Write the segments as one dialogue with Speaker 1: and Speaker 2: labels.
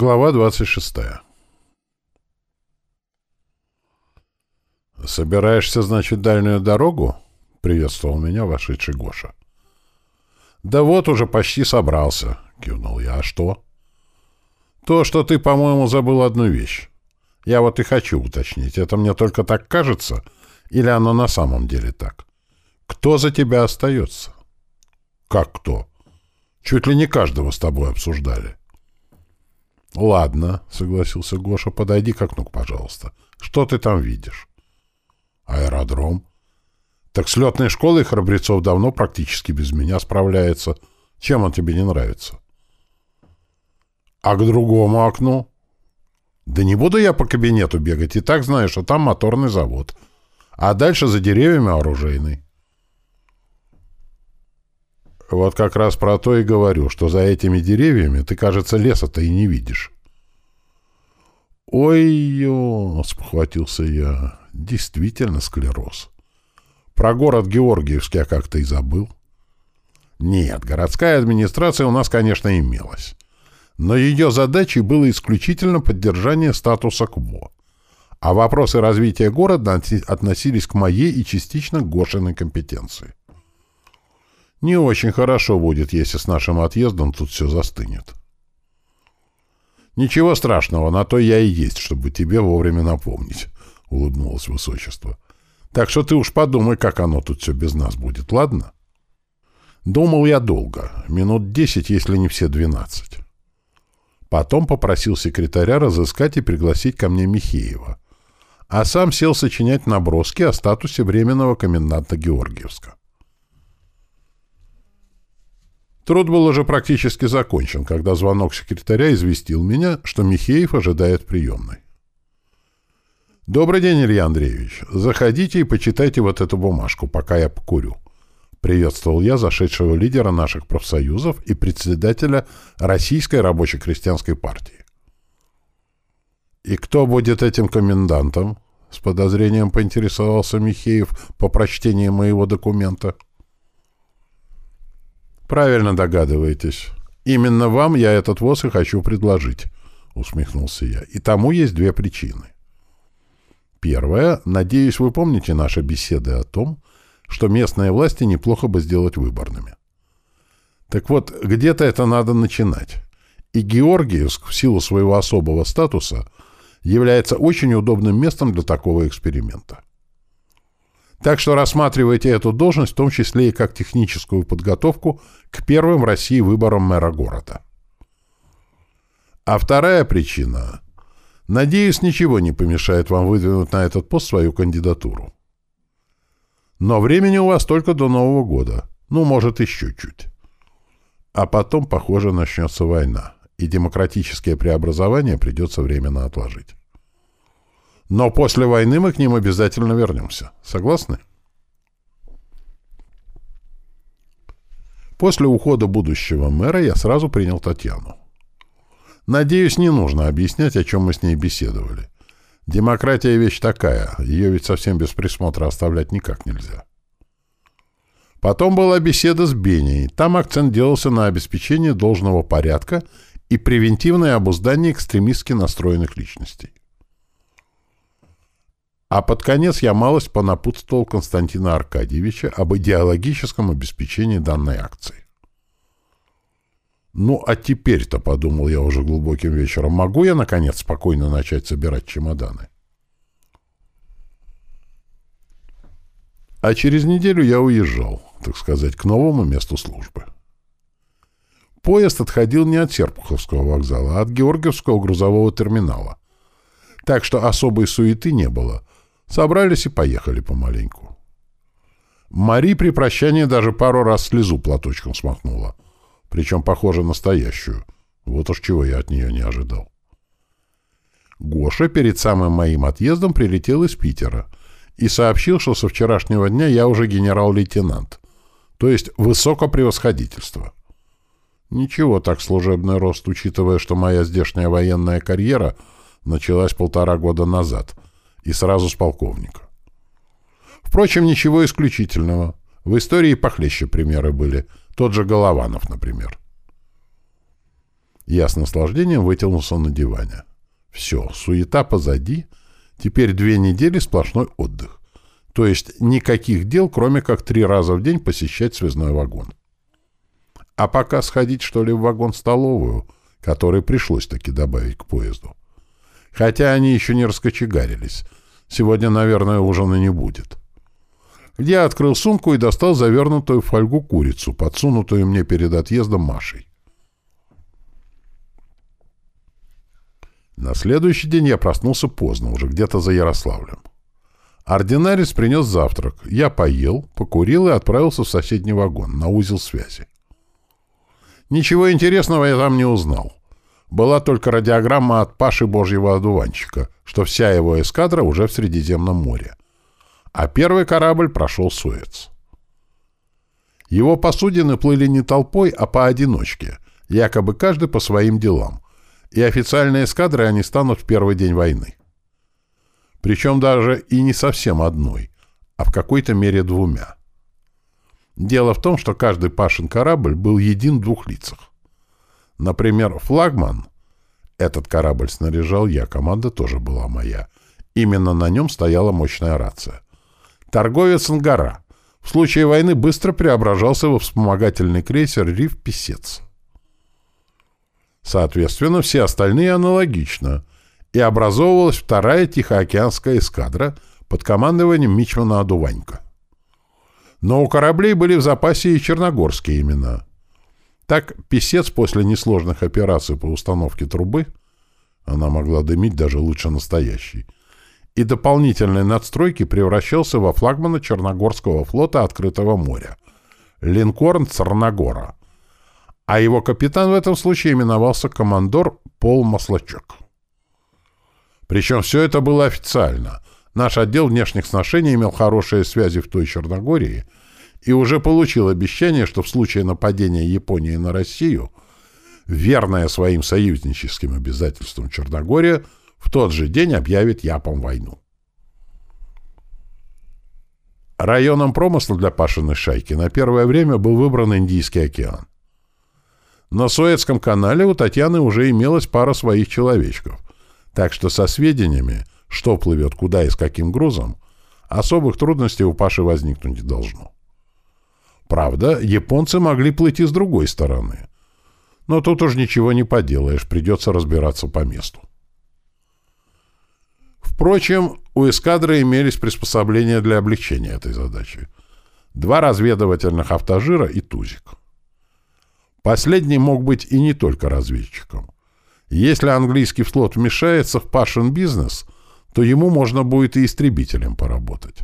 Speaker 1: Глава 26. «Собираешься, значит, дальнюю дорогу?» — приветствовал меня вошедший Гоша. «Да вот уже почти собрался», — кивнул я. «А что?» «То, что ты, по-моему, забыл одну вещь. Я вот и хочу уточнить, это мне только так кажется, или оно на самом деле так? Кто за тебя остается?» «Как кто? Чуть ли не каждого с тобой обсуждали». «Ладно», — согласился Гоша, — «подойди к окну, пожалуйста. Что ты там видишь?» «Аэродром». «Так с летной школой храбрецов давно практически без меня справляется. Чем он тебе не нравится?» «А к другому окну?» «Да не буду я по кабинету бегать, и так знаешь, что там моторный завод. А дальше за деревьями оружейный». Вот как раз про то и говорю, что за этими деревьями ты, кажется, леса-то и не видишь. «Ой-ё!» — спохватился я. «Действительно склероз. Про город Георгиевский я как-то и забыл». Нет, городская администрация у нас, конечно, имелась. Но ее задачей было исключительно поддержание статуса КВО. А вопросы развития города относились к моей и частично к Гошиной компетенции. Не очень хорошо будет, если с нашим отъездом тут все застынет. Ничего страшного, на то я и есть, чтобы тебе вовремя напомнить, — улыбнулось высочество. Так что ты уж подумай, как оно тут все без нас будет, ладно? Думал я долго, минут десять, если не все двенадцать. Потом попросил секретаря разыскать и пригласить ко мне Михеева, а сам сел сочинять наброски о статусе временного коменданта Георгиевска. Труд был уже практически закончен, когда звонок секретаря известил меня, что Михеев ожидает приемной. «Добрый день, Илья Андреевич. Заходите и почитайте вот эту бумажку, пока я покурю». Приветствовал я зашедшего лидера наших профсоюзов и председателя Российской рабоче-крестьянской партии. «И кто будет этим комендантом?» — с подозрением поинтересовался Михеев по прочтении моего документа. — «Правильно догадываетесь. Именно вам я этот ВОЗ и хочу предложить», — усмехнулся я. «И тому есть две причины. Первая. Надеюсь, вы помните наши беседы о том, что местные власти неплохо бы сделать выборными. Так вот, где-то это надо начинать. И Георгиевск, в силу своего особого статуса, является очень удобным местом для такого эксперимента. Так что рассматривайте эту должность в том числе и как техническую подготовку к первым в России выборам мэра города. А вторая причина. Надеюсь, ничего не помешает вам выдвинуть на этот пост свою кандидатуру. Но времени у вас только до Нового года. Ну, может, еще чуть. А потом, похоже, начнется война, и демократические преобразования придется временно отложить. Но после войны мы к ним обязательно вернемся. Согласны? После ухода будущего мэра я сразу принял Татьяну. Надеюсь, не нужно объяснять, о чем мы с ней беседовали. Демократия вещь такая, ее ведь совсем без присмотра оставлять никак нельзя. Потом была беседа с Беней. Там акцент делался на обеспечении должного порядка и превентивное обуздание экстремистски настроенных личностей. А под конец я малость понапутствовал Константина Аркадьевича об идеологическом обеспечении данной акции. Ну, а теперь-то, подумал я уже глубоким вечером, могу я, наконец, спокойно начать собирать чемоданы? А через неделю я уезжал, так сказать, к новому месту службы. Поезд отходил не от Серпуховского вокзала, а от Георгиевского грузового терминала. Так что особой суеты не было, Собрались и поехали помаленьку. Мари при прощании даже пару раз слезу платочком смахнула. Причем, похоже, настоящую. Вот уж чего я от нее не ожидал. Гоша перед самым моим отъездом прилетел из Питера и сообщил, что со вчерашнего дня я уже генерал-лейтенант, то есть высокопревосходительство. Ничего так служебный рост, учитывая, что моя здешняя военная карьера началась полтора года назад — и сразу с полковника. Впрочем, ничего исключительного. В истории похлеще примеры были. Тот же Голованов, например. Я с наслаждением вытянулся на диване. Все, суета позади. Теперь две недели сплошной отдых. То есть никаких дел, кроме как три раза в день посещать связной вагон. А пока сходить, что ли, в вагон-столовую, который пришлось таки добавить к поезду. Хотя они еще не раскочегарились. Сегодня, наверное, ужина не будет. Я открыл сумку и достал завернутую в фольгу курицу, подсунутую мне перед отъездом Машей. На следующий день я проснулся поздно, уже где-то за Ярославлем. Ординарец принес завтрак. Я поел, покурил и отправился в соседний вагон, на узел связи. Ничего интересного я там не узнал. Была только радиограмма от Паши Божьего одуванчика, что вся его эскадра уже в Средиземном море. А первый корабль прошел Суэц. Его посудины плыли не толпой, а поодиночке, якобы каждый по своим делам. И официальные эскадры они станут в первый день войны. Причем даже и не совсем одной, а в какой-то мере двумя. Дело в том, что каждый Пашин корабль был един в двух лицах. Например, флагман, этот корабль снаряжал я, команда тоже была моя. Именно на нем стояла мощная рация. Торговец Ангара. В случае войны быстро преображался во вспомогательный крейсер «Риф Песец». Соответственно, все остальные аналогично. И образовывалась вторая Тихоокеанская эскадра под командованием Мичмана Адуванька но у кораблей были в запасе и черногорские имена. Так писец после несложных операций по установке трубы, она могла дымить даже лучше настоящей, и дополнительной надстройки превращался во флагмана Черногорского флота Открытого моря, линкорн Царногора, а его капитан в этом случае именовался командор Пол Маслачок. Причем все это было официально, Наш отдел внешних сношений имел хорошие связи в той Черногории и уже получил обещание, что в случае нападения Японии на Россию, верная своим союзническим обязательствам Черногория, в тот же день объявит Япам войну. Районом промысла для Пашиной шайки на первое время был выбран Индийский океан. На Суэцком канале у Татьяны уже имелась пара своих человечков, так что со сведениями – что плывет куда и с каким грузом, особых трудностей у Паши возникнуть не должно. Правда, японцы могли плыть и с другой стороны. Но тут уж ничего не поделаешь, придется разбираться по месту. Впрочем, у эскадры имелись приспособления для облегчения этой задачи. Два разведывательных автожира и тузик. Последний мог быть и не только разведчиком. Если английский флот вмешается в Пашин бизнес – то ему можно будет и истребителем поработать.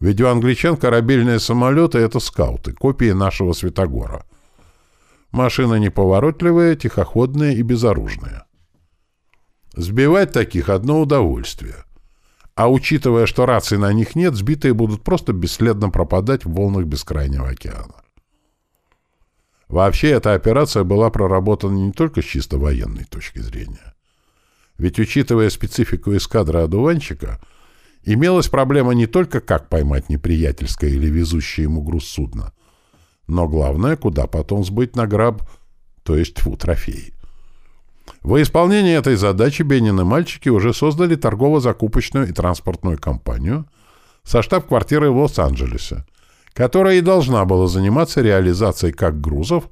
Speaker 1: Ведь у англичан корабельные самолеты — это скауты, копии нашего Светогора. Машины неповоротливые, тихоходные и безоружные. Сбивать таких — одно удовольствие. А учитывая, что раций на них нет, сбитые будут просто бесследно пропадать в волнах бескрайнего океана. Вообще, эта операция была проработана не только с чисто военной точки зрения. Ведь, учитывая специфику эскадры одуванчика, имелась проблема не только как поймать неприятельское или везущее ему груз судно, но главное, куда потом сбыть на граб, то есть фу, трофеи. Во исполнение этой задачи Бенин и мальчики уже создали торгово-закупочную и транспортную компанию со штаб-квартирой в Лос-Анджелесе, которая и должна была заниматься реализацией как грузов,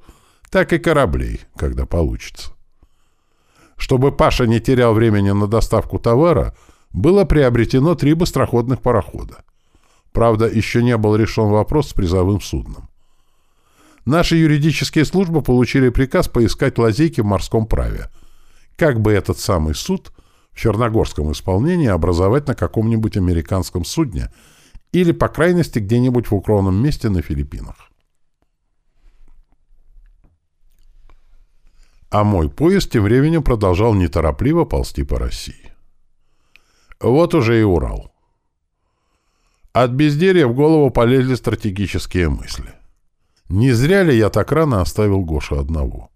Speaker 1: так и кораблей, когда получится. Чтобы Паша не терял времени на доставку товара, было приобретено три быстроходных парохода. Правда, еще не был решен вопрос с призовым судном. Наши юридические службы получили приказ поискать лазейки в морском праве. Как бы этот самый суд в черногорском исполнении образовать на каком-нибудь американском судне или, по крайности, где-нибудь в укромном месте на Филиппинах. а мой поезд тем временем продолжал неторопливо ползти по России. Вот уже и Урал. От безделья в голову полезли стратегические мысли. Не зря ли я так рано оставил Гошу одного?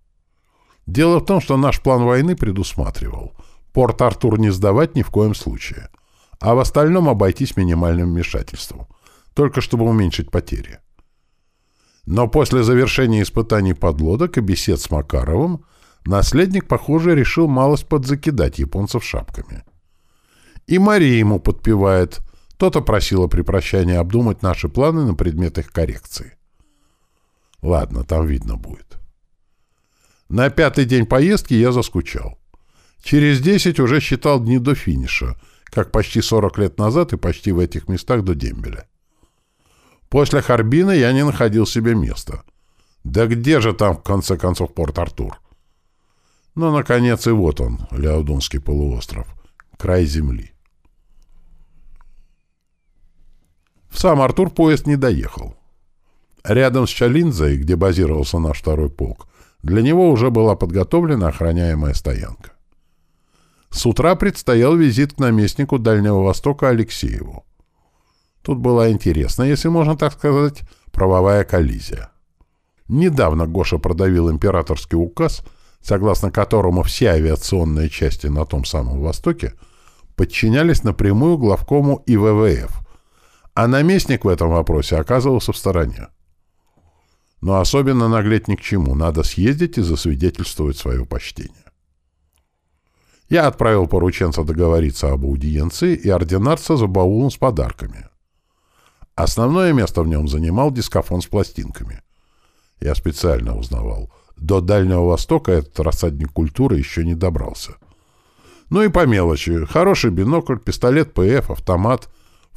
Speaker 1: Дело в том, что наш план войны предусматривал Порт-Артур не сдавать ни в коем случае, а в остальном обойтись минимальным вмешательством, только чтобы уменьшить потери. Но после завершения испытаний подлодок и бесед с Макаровым наследник, похоже, решил малость подзакидать японцев шапками. И Мария ему подпевает. То-то просила при прощании обдумать наши планы на предмет их коррекции. Ладно, там видно будет. На пятый день поездки я заскучал. Через десять уже считал дни до финиша, как почти сорок лет назад и почти в этих местах до дембеля. После Харбина я не находил себе места. Да где же там, в конце концов, Порт-Артур? Но, ну, наконец, и вот он, Ляодунский полуостров, край земли. В сам Артур поезд не доехал. Рядом с Чалинзой, где базировался наш второй полк, для него уже была подготовлена охраняемая стоянка. С утра предстоял визит к наместнику Дальнего Востока Алексееву. Тут была интересна, если можно так сказать, правовая коллизия. Недавно Гоша продавил императорский указ, согласно которому все авиационные части на том самом Востоке подчинялись напрямую главкому ИВВФ, а наместник в этом вопросе оказывался в стороне. Но особенно наглеть ни к чему, надо съездить и засвидетельствовать свое почтение. Я отправил порученца договориться об аудиенции и ординарца за баулом с подарками. Основное место в нем занимал дискофон с пластинками. Я специально узнавал. До Дальнего Востока этот рассадник культуры еще не добрался. Ну и по мелочи. Хороший бинокль, пистолет ПФ, автомат,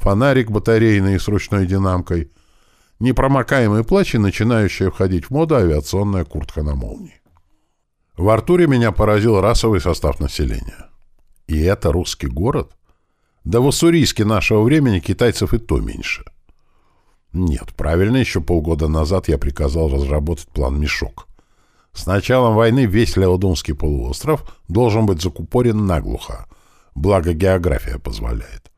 Speaker 1: фонарик батарейный с ручной динамкой, непромокаемый плащ и начинающая входить в моду авиационная куртка на молнии. В Артуре меня поразил расовый состав населения. И это русский город? Да в Уссурийске нашего времени китайцев и то меньше. Нет, правильно, еще полгода назад я приказал разработать план «Мешок». С началом войны весь Леодунский полуостров должен быть закупорен наглухо, благо география позволяет.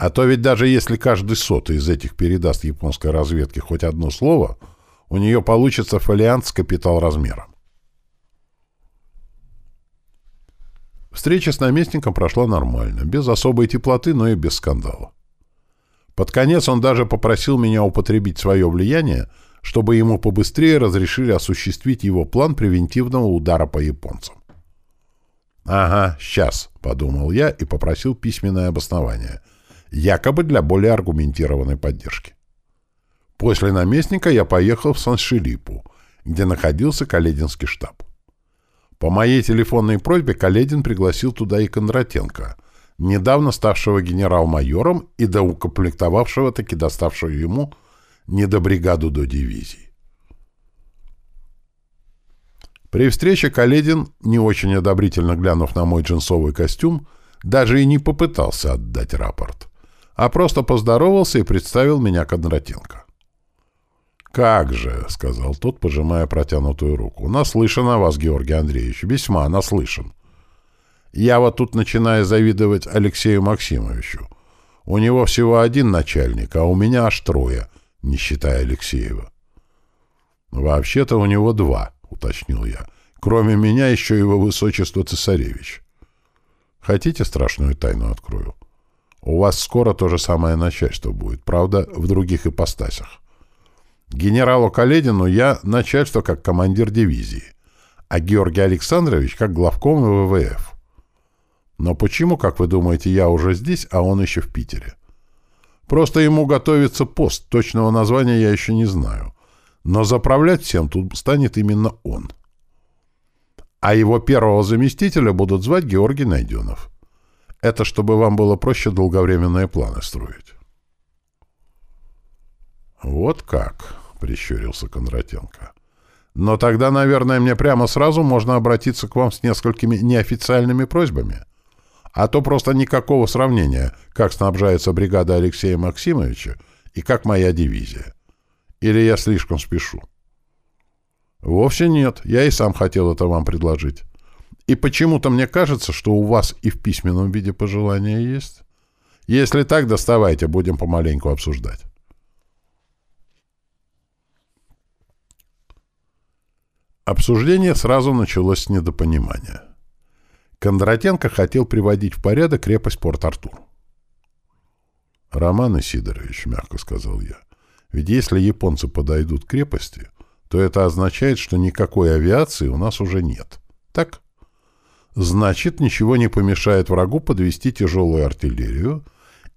Speaker 1: А то ведь даже если каждый сотый из этих передаст японской разведке хоть одно слово, у нее получится фолиант с капитал размером. Встреча с наместником прошла нормально, без особой теплоты, но и без скандала. Под конец он даже попросил меня употребить свое влияние, чтобы ему побыстрее разрешили осуществить его план превентивного удара по японцам. «Ага, сейчас», — подумал я и попросил письменное обоснование, якобы для более аргументированной поддержки. После наместника я поехал в Сан-Шилипу, где находился Калединский штаб. По моей телефонной просьбе Каледин пригласил туда и Кондратенко — недавно ставшего генерал-майором и доукомплектовавшего таки доставшую ему не до бригаду до дивизии. При встрече Каледин, не очень одобрительно глянув на мой джинсовый костюм, даже и не попытался отдать рапорт, а просто поздоровался и представил меня Кондратенко. «Как же», — сказал тот, пожимая протянутую руку, — «наслышан о вас, Георгий Андреевич, весьма наслышан. Я вот тут начинаю завидовать Алексею Максимовичу. У него всего один начальник, а у меня аж трое, не считая Алексеева. «Вообще-то у него два», — уточнил я. «Кроме меня еще его высочество цесаревич. Хотите страшную тайну открою? У вас скоро то же самое начальство будет, правда, в других ипостасях. Генералу Каледину я начальство как командир дивизии, а Георгий Александрович как главком ВВФ. Но почему, как вы думаете, я уже здесь, а он еще в Питере? Просто ему готовится пост, точного названия я еще не знаю. Но заправлять всем тут станет именно он. А его первого заместителя будут звать Георгий Найденов. Это чтобы вам было проще долговременные планы строить. «Вот как», — прищурился Кондратенко. «Но тогда, наверное, мне прямо сразу можно обратиться к вам с несколькими неофициальными просьбами. А то просто никакого сравнения, как снабжается бригада Алексея Максимовича и как моя дивизия. Или я слишком спешу? Вовсе нет, я и сам хотел это вам предложить. И почему-то мне кажется, что у вас и в письменном виде пожелания есть. Если так, доставайте, будем помаленьку обсуждать. Обсуждение сразу началось с недопонимания. Кондратенко хотел приводить в порядок крепость Порт-Артур. «Роман Исидорович», — мягко сказал я, — «ведь если японцы подойдут к крепости, то это означает, что никакой авиации у нас уже нет. Так? Значит, ничего не помешает врагу подвести тяжелую артиллерию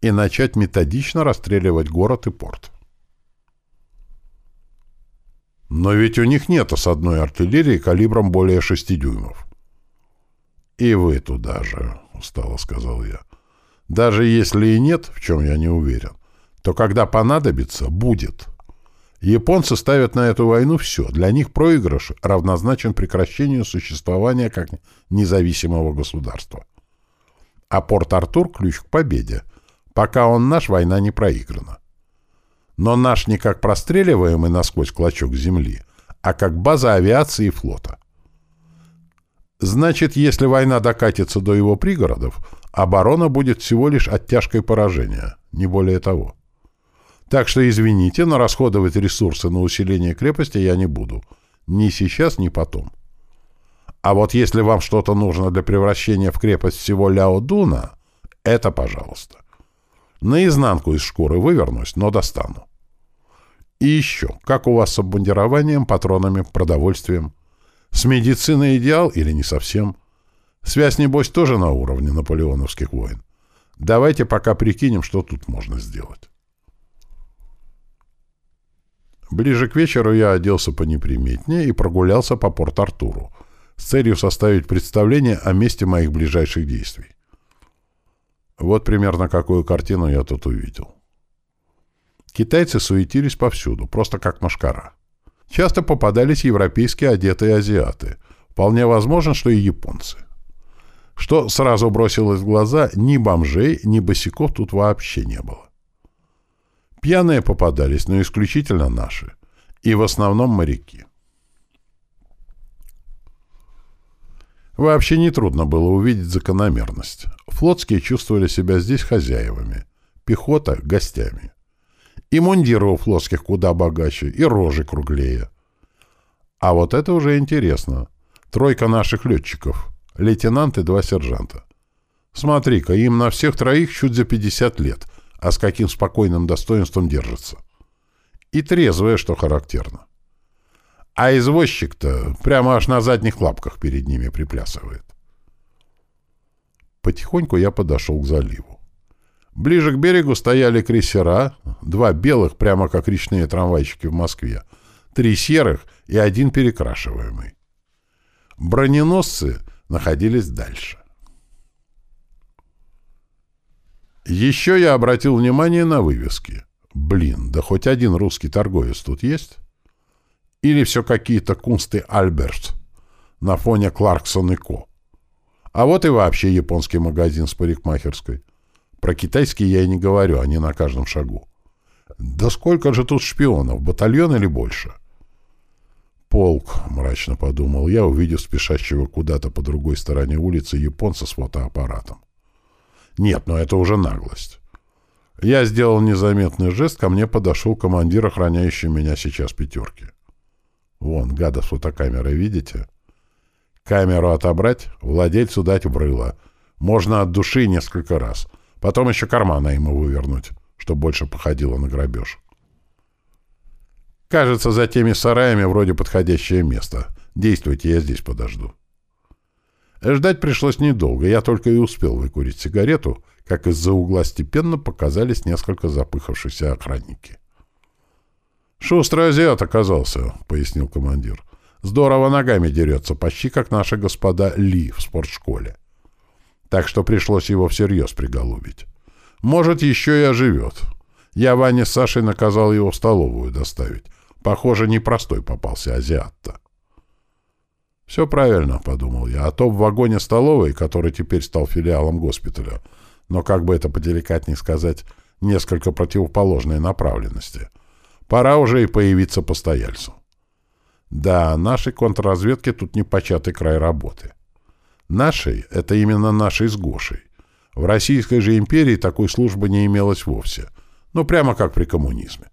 Speaker 1: и начать методично расстреливать город и порт. Но ведь у них нет осадной артиллерии калибром более 6 дюймов. «И вы туда же», — устало сказал я. «Даже если и нет, в чем я не уверен, то когда понадобится, будет». Японцы ставят на эту войну все. Для них проигрыш равнозначен прекращению существования как независимого государства. А Порт-Артур – ключ к победе. Пока он наш, война не проиграна. Но наш не как простреливаемый насквозь клочок земли, а как база авиации и флота. Значит, если война докатится до его пригородов, оборона будет всего лишь оттяжкой поражения, не более того. Так что, извините, но расходовать ресурсы на усиление крепости я не буду. Ни сейчас, ни потом. А вот если вам что-то нужно для превращения в крепость всего Ляо-Дуна, это пожалуйста. Наизнанку из шкуры вывернусь, но достану. И еще, как у вас с обмундированием, патронами, продовольствием? С медициной идеал или не совсем? Связь, небось, тоже на уровне наполеоновских войн. Давайте пока прикинем, что тут можно сделать. Ближе к вечеру я оделся понеприметнее и прогулялся по Порт-Артуру с целью составить представление о месте моих ближайших действий. Вот примерно какую картину я тут увидел. Китайцы суетились повсюду, просто как машкара. Часто попадались европейские одетые азиаты. Вполне возможно, что и японцы. Что сразу бросилось в глаза, ни бомжей, ни босиков тут вообще не было. Пьяные попадались, но исключительно наши. И в основном моряки. Вообще нетрудно было увидеть закономерность. Флотские чувствовали себя здесь хозяевами, пехота — гостями. И мундиры у флотских куда богаче, и рожи круглее. А вот это уже интересно. Тройка наших летчиков, лейтенант и два сержанта. Смотри-ка, им на всех троих чуть за 50 лет, а с каким спокойным достоинством держится. И трезвое, что характерно. А извозчик-то прямо аж на задних лапках перед ними приплясывает. Потихоньку я подошел к заливу. Ближе к берегу стояли крейсера, два белых, прямо как речные трамвайчики в Москве, три серых и один перекрашиваемый. Броненосцы находились дальше. Еще я обратил внимание на вывески. Блин, да хоть один русский торговец тут есть? Или все какие-то кунсты Альберт на фоне Кларксон и Ко? А вот и вообще японский магазин с парикмахерской. Про китайский я и не говорю, они на каждом шагу. Да сколько же тут шпионов, батальон или больше? Полк, мрачно подумал я, увидев спешащего куда-то по другой стороне улицы японца с фотоаппаратом. Нет, но это уже наглость. Я сделал незаметный жест, ко мне подошел командир, охраняющий меня сейчас пятерки. Вон, гада с видите? Камеру отобрать, владельцу дать в рыло. Можно от души несколько раз. Потом еще кармана ему вывернуть, чтобы больше походило на грабеж. Кажется, за теми сараями вроде подходящее место. Действуйте, я здесь подожду. Ждать пришлось недолго, я только и успел выкурить сигарету, как из-за угла степенно показались несколько запыхавшихся охранники. «Шустрый азиат оказался», — пояснил командир. «Здорово ногами дерется, почти как наши господа Ли в спортшколе. Так что пришлось его всерьез приголубить. Может, еще и оживет. Я Ване с Сашей наказал его в столовую доставить. Похоже, непростой попался азиат-то». «Все правильно», — подумал я, — «а то в вагоне столовой, который теперь стал филиалом госпиталя, но, как бы это поделикатнее сказать, несколько противоположной направленности, пора уже и появиться постояльцу». Да, нашей контрразведке тут непочатый край работы. Нашей — это именно нашей с Гошей. В Российской же империи такой службы не имелось вовсе. Ну, прямо как при коммунизме.